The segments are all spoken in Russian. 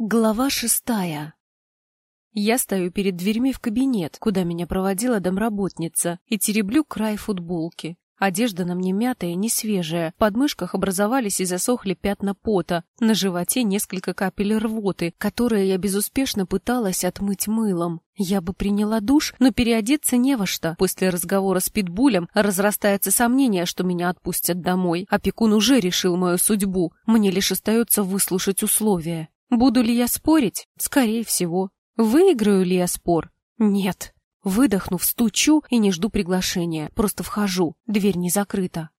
Глава шестая. Я стою перед дверьми в кабинет, куда меня проводила домработница, и тереблю край футболки. Одежда на мне мятая, не свежая, в подмышках образовались и засохли пятна пота, на животе несколько капель рвоты, которые я безуспешно пыталась отмыть мылом. Я бы приняла душ, но переодеться не во что. После разговора с Питбулем разрастается сомнение, что меня отпустят домой. Опекун уже решил мою судьбу, мне лишь остается выслушать условия. Буду ли я спорить? Скорее всего. Выиграю ли я спор? Нет. Выдохнув, стучу и не жду приглашения. Просто вхожу. Дверь не закрыта.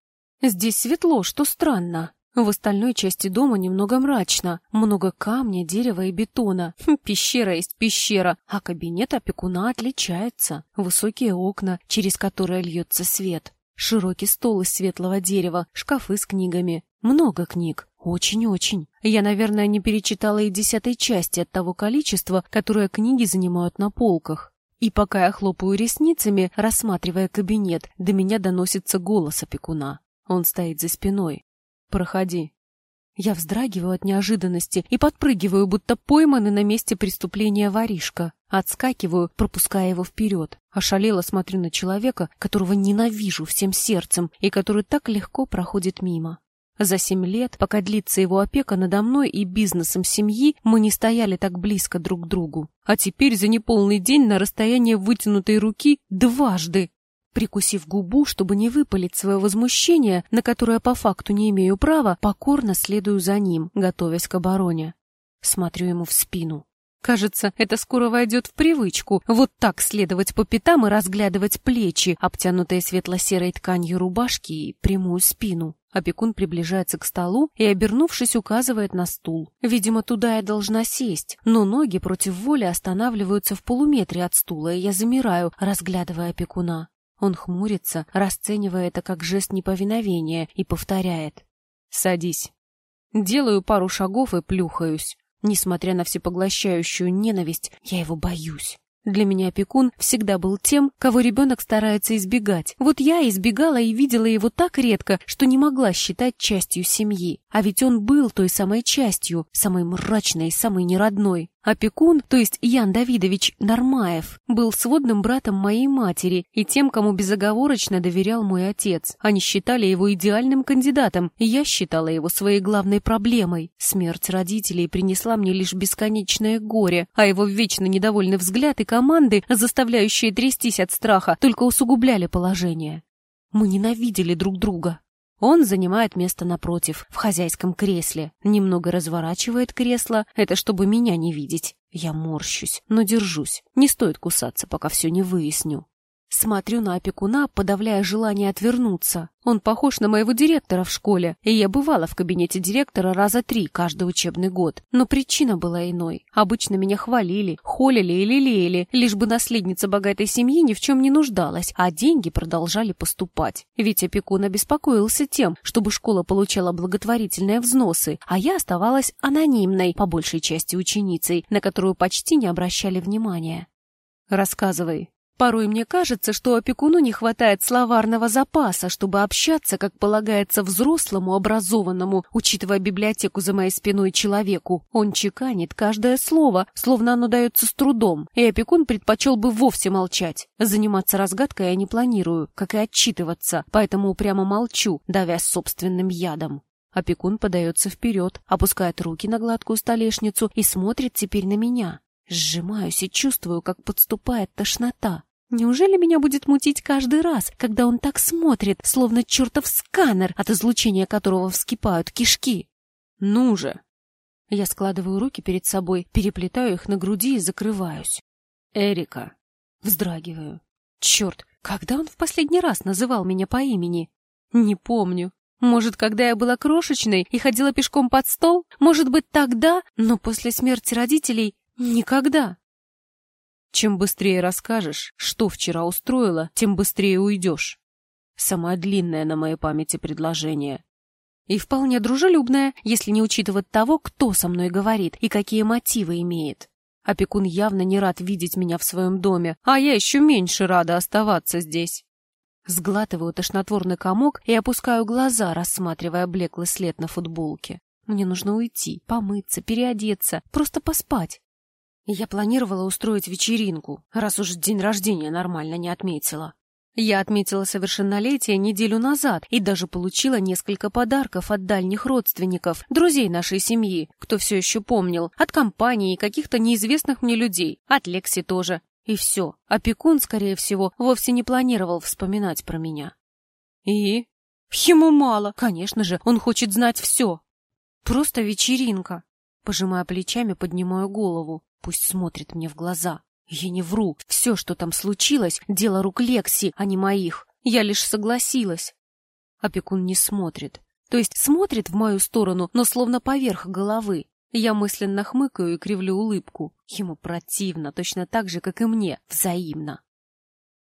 Здесь светло, что странно. В остальной части дома немного мрачно. Много камня, дерева и бетона. Хм, пещера есть пещера, а кабинет опекуна отличается. Высокие окна, через которые льется свет. Широкий стол из светлого дерева, шкафы с книгами. Много книг. Очень-очень. Я, наверное, не перечитала и десятой части от того количества, которое книги занимают на полках. И пока я хлопаю ресницами, рассматривая кабинет, до меня доносится голос опекуна. Он стоит за спиной. «Проходи». Я вздрагиваю от неожиданности и подпрыгиваю, будто пойманный на месте преступления воришка. Отскакиваю, пропуская его вперед. Ошалело смотрю на человека, которого ненавижу всем сердцем и который так легко проходит мимо. За семь лет, пока длится его опека надо мной и бизнесом семьи, мы не стояли так близко друг к другу. А теперь за неполный день на расстояние вытянутой руки дважды. Прикусив губу, чтобы не выпалить свое возмущение, на которое по факту не имею права, покорно следую за ним, готовясь к обороне. Смотрю ему в спину. Кажется, это скоро войдет в привычку. Вот так следовать по пятам и разглядывать плечи, обтянутые светло-серой тканью рубашки и прямую спину. Опекун приближается к столу и, обернувшись, указывает на стул. Видимо, туда я должна сесть, но ноги против воли останавливаются в полуметре от стула, и я замираю, разглядывая опекуна. Он хмурится, расценивая это как жест неповиновения, и повторяет. «Садись». Делаю пару шагов и плюхаюсь. Несмотря на всепоглощающую ненависть, я его боюсь. Для меня опекун всегда был тем, кого ребенок старается избегать. Вот я избегала и видела его так редко, что не могла считать частью семьи. А ведь он был той самой частью, самой мрачной, самой неродной. Опекун, то есть Ян Давидович Нормаев, был сводным братом моей матери и тем, кому безоговорочно доверял мой отец. Они считали его идеальным кандидатом, и я считала его своей главной проблемой. Смерть родителей принесла мне лишь бесконечное горе, а его вечно недовольный взгляд и команды, заставляющие трястись от страха, только усугубляли положение. Мы ненавидели друг друга. Он занимает место напротив, в хозяйском кресле. Немного разворачивает кресло, это чтобы меня не видеть. Я морщусь, но держусь. Не стоит кусаться, пока все не выясню. Смотрю на опекуна, подавляя желание отвернуться. Он похож на моего директора в школе, и я бывала в кабинете директора раза три каждый учебный год. Но причина была иной. Обычно меня хвалили, холили и лелеяли, лишь бы наследница богатой семьи ни в чем не нуждалась, а деньги продолжали поступать. Ведь опекун обеспокоился тем, чтобы школа получала благотворительные взносы, а я оставалась анонимной, по большей части ученицей, на которую почти не обращали внимания. «Рассказывай», Порой мне кажется, что опекуну не хватает словарного запаса, чтобы общаться, как полагается взрослому, образованному, учитывая библиотеку за моей спиной человеку. Он чеканит каждое слово, словно оно дается с трудом, и опекун предпочел бы вовсе молчать. Заниматься разгадкой я не планирую, как и отчитываться, поэтому упрямо молчу, давясь собственным ядом. Опекун подается вперед, опускает руки на гладкую столешницу и смотрит теперь на меня. Сжимаюсь и чувствую, как подступает тошнота. Неужели меня будет мутить каждый раз, когда он так смотрит, словно чертов сканер, от излучения которого вскипают кишки? Ну же! Я складываю руки перед собой, переплетаю их на груди и закрываюсь. Эрика. Вздрагиваю. Черт, когда он в последний раз называл меня по имени? Не помню. Может, когда я была крошечной и ходила пешком под стол? Может быть, тогда, но после смерти родителей никогда. Чем быстрее расскажешь, что вчера устроила, тем быстрее уйдешь. Самое длинное на моей памяти предложение. И вполне дружелюбное, если не учитывать того, кто со мной говорит и какие мотивы имеет. Опекун явно не рад видеть меня в своем доме, а я еще меньше рада оставаться здесь. Сглатываю тошнотворный комок и опускаю глаза, рассматривая блеклый след на футболке. Мне нужно уйти, помыться, переодеться, просто поспать. Я планировала устроить вечеринку, раз уж день рождения нормально не отметила. Я отметила совершеннолетие неделю назад и даже получила несколько подарков от дальних родственников, друзей нашей семьи, кто все еще помнил, от компании и каких-то неизвестных мне людей, от Лекси тоже. И все. Опекун, скорее всего, вовсе не планировал вспоминать про меня. И? Ему мало. Конечно же, он хочет знать все. Просто вечеринка. Пожимая плечами, поднимаю голову. Пусть смотрит мне в глаза. Я не вру. Все, что там случилось, дело рук Лекси, а не моих. Я лишь согласилась. Опекун не смотрит. То есть смотрит в мою сторону, но словно поверх головы. Я мысленно хмыкаю и кривлю улыбку. Ему противно, точно так же, как и мне, взаимно.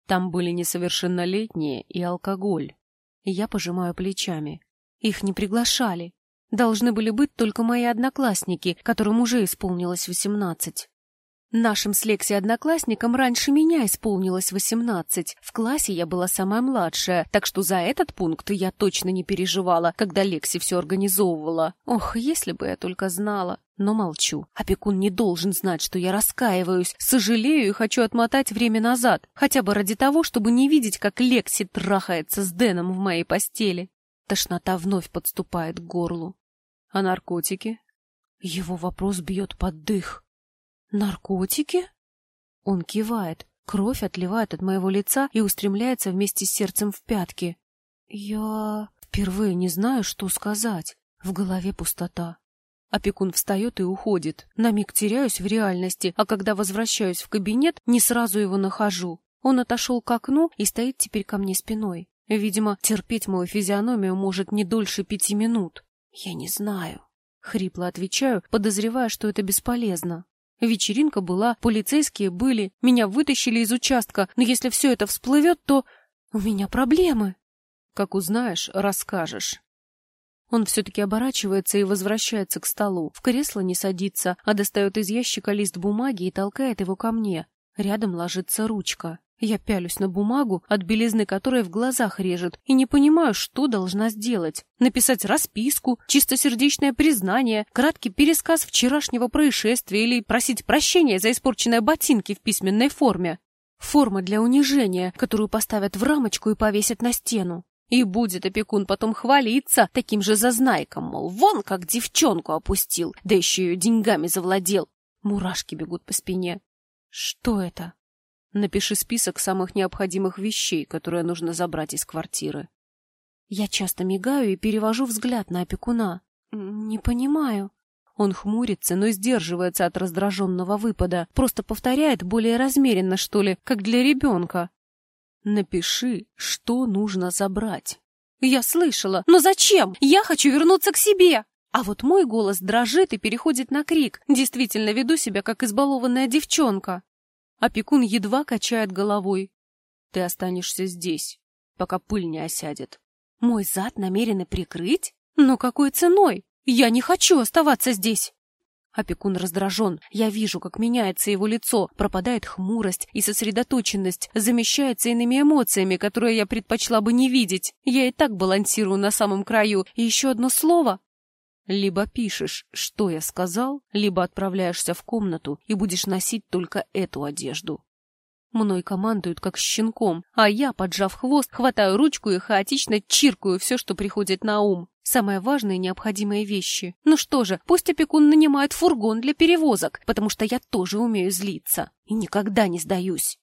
Там были несовершеннолетние и алкоголь. Я пожимаю плечами. Их не приглашали. Должны были быть только мои одноклассники, которым уже исполнилось восемнадцать. Нашим с Лекси одноклассникам раньше меня исполнилось восемнадцать. В классе я была самая младшая, так что за этот пункт я точно не переживала, когда Лекси все организовывала. Ох, если бы я только знала. Но молчу. Опекун не должен знать, что я раскаиваюсь, сожалею и хочу отмотать время назад, хотя бы ради того, чтобы не видеть, как Лекси трахается с Дэном в моей постели. Тошнота вновь подступает к горлу. А наркотики? Его вопрос бьет под дых. Наркотики? Он кивает. Кровь отливает от моего лица и устремляется вместе с сердцем в пятки. Я впервые не знаю, что сказать. В голове пустота. Опекун встает и уходит. На миг теряюсь в реальности, а когда возвращаюсь в кабинет, не сразу его нахожу. Он отошел к окну и стоит теперь ко мне спиной. Видимо, терпеть мою физиономию может не дольше пяти минут. Я не знаю. Хрипло отвечаю, подозревая, что это бесполезно. Вечеринка была, полицейские были, меня вытащили из участка, но если все это всплывет, то у меня проблемы. Как узнаешь, расскажешь. Он все-таки оборачивается и возвращается к столу. В кресло не садится, а достает из ящика лист бумаги и толкает его ко мне. Рядом ложится ручка. Я пялюсь на бумагу, от белизны которой в глазах режет, и не понимаю, что должна сделать. Написать расписку, чистосердечное признание, краткий пересказ вчерашнего происшествия или просить прощения за испорченные ботинки в письменной форме. Форма для унижения, которую поставят в рамочку и повесят на стену. И будет опекун потом хвалиться таким же зазнайком, мол, вон как девчонку опустил, да еще ее деньгами завладел. Мурашки бегут по спине. Что это? Напиши список самых необходимых вещей, которые нужно забрать из квартиры. Я часто мигаю и перевожу взгляд на опекуна. Не понимаю. Он хмурится, но сдерживается от раздраженного выпада. Просто повторяет более размеренно, что ли, как для ребенка. Напиши, что нужно забрать. Я слышала. Но зачем? Я хочу вернуться к себе. А вот мой голос дрожит и переходит на крик. Действительно веду себя, как избалованная девчонка. Опекун едва качает головой. Ты останешься здесь, пока пыль не осядет. Мой зад намерены прикрыть? Но какой ценой? Я не хочу оставаться здесь. Опекун раздражен. Я вижу, как меняется его лицо, пропадает хмурость и сосредоточенность, замещается иными эмоциями, которые я предпочла бы не видеть. Я и так балансирую на самом краю. И еще одно слово, либо пишешь, что я сказал, либо отправляешься в комнату и будешь носить только эту одежду. Мной командуют как щенком, а я, поджав хвост, хватаю ручку и хаотично чиркаю все, что приходит на ум. Самые важные необходимые вещи. Ну что же, пусть опекун нанимает фургон для перевозок, потому что я тоже умею злиться. И никогда не сдаюсь.